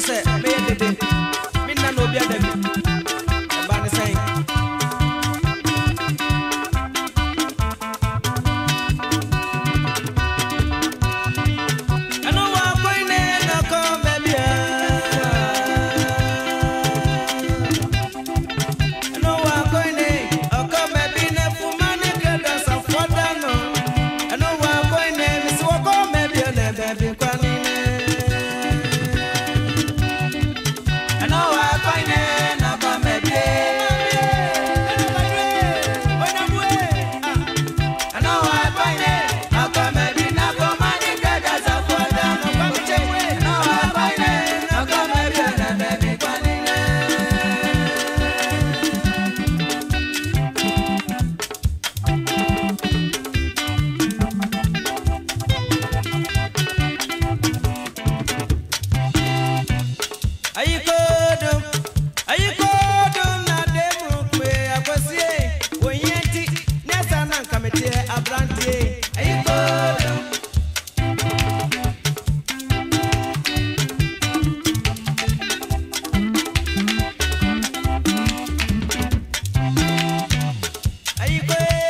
Sunset, baby. away.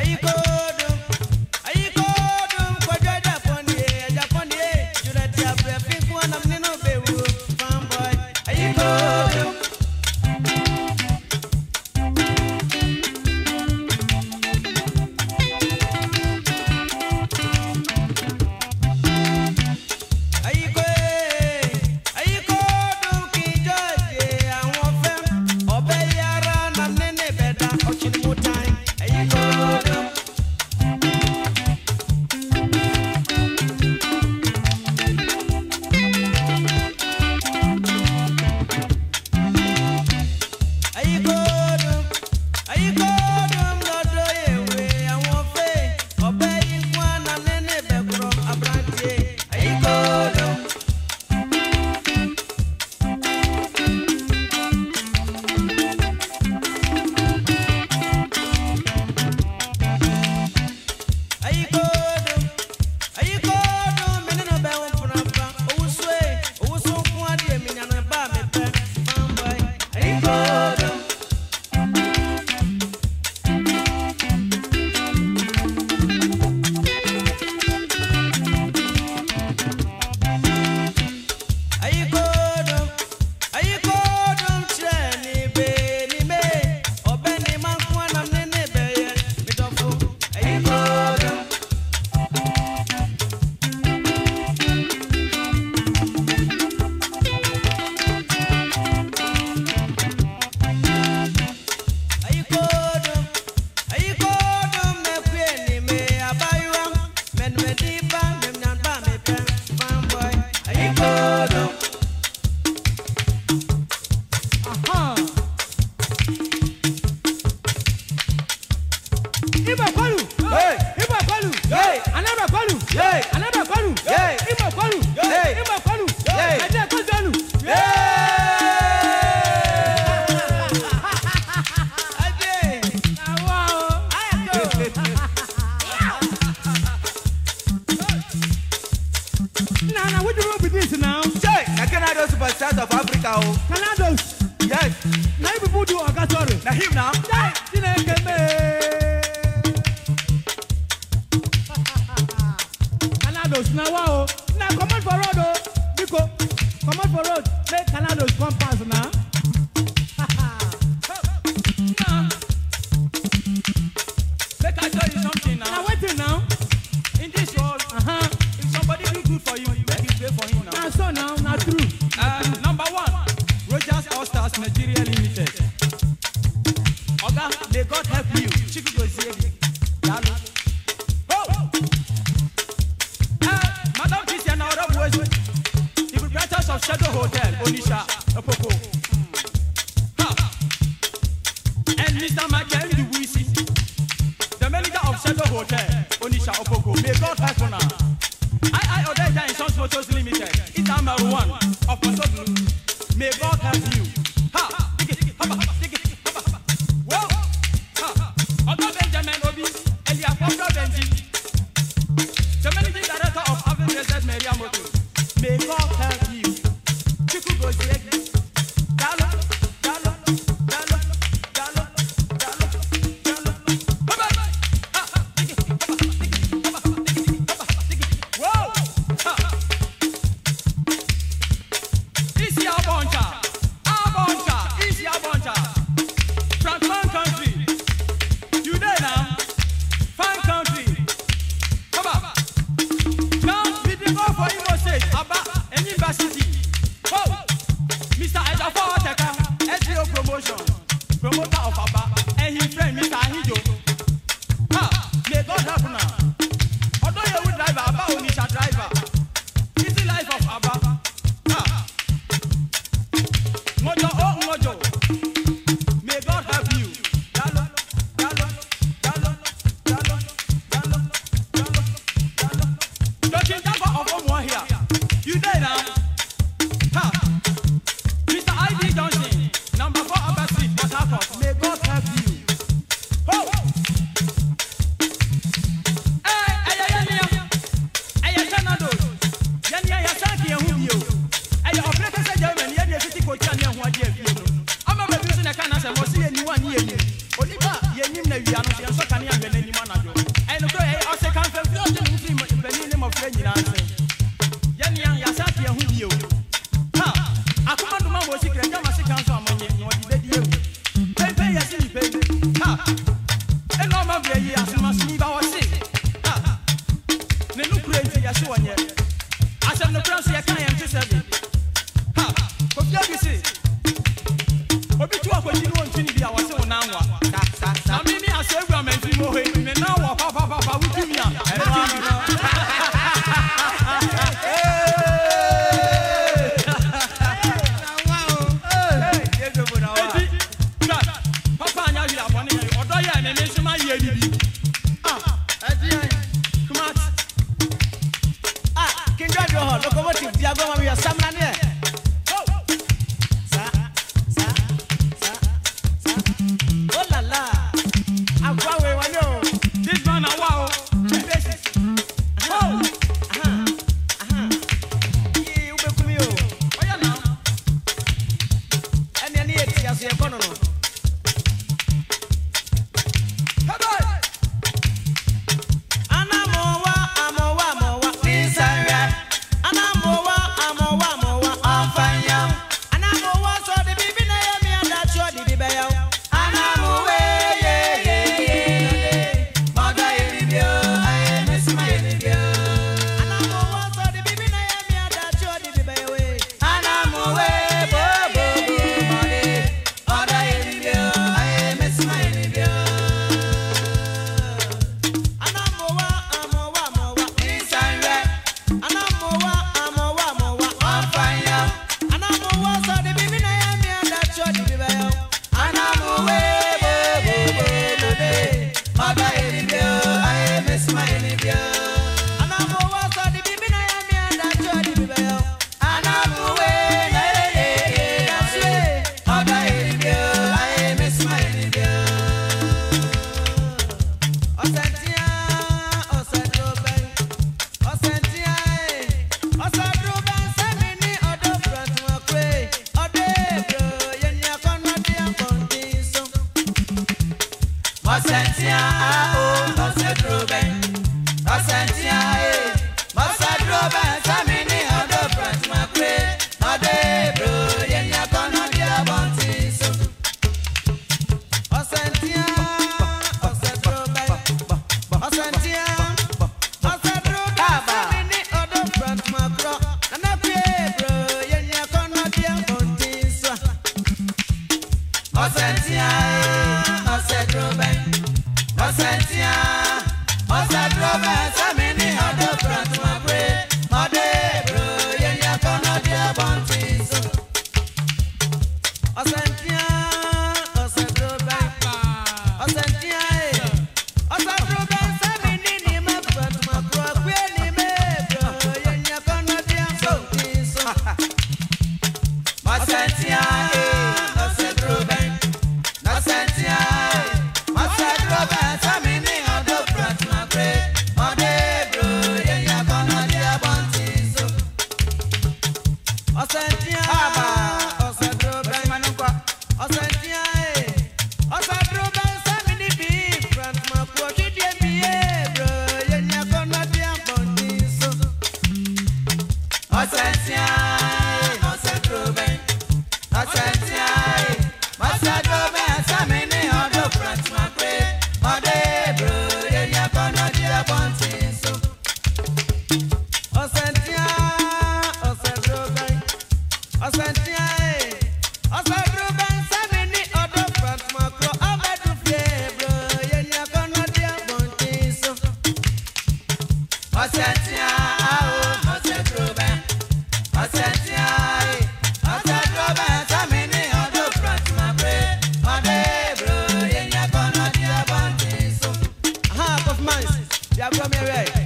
aí, gordo! I never call you. Yeah. for you. you. Oh, tia o, ọsẹ duro bẹ, ọsẹ Santiago. ọ̀sẹ̀ tí a ọ̀sẹ̀ tó bẹ́ẹ̀ Jamaica.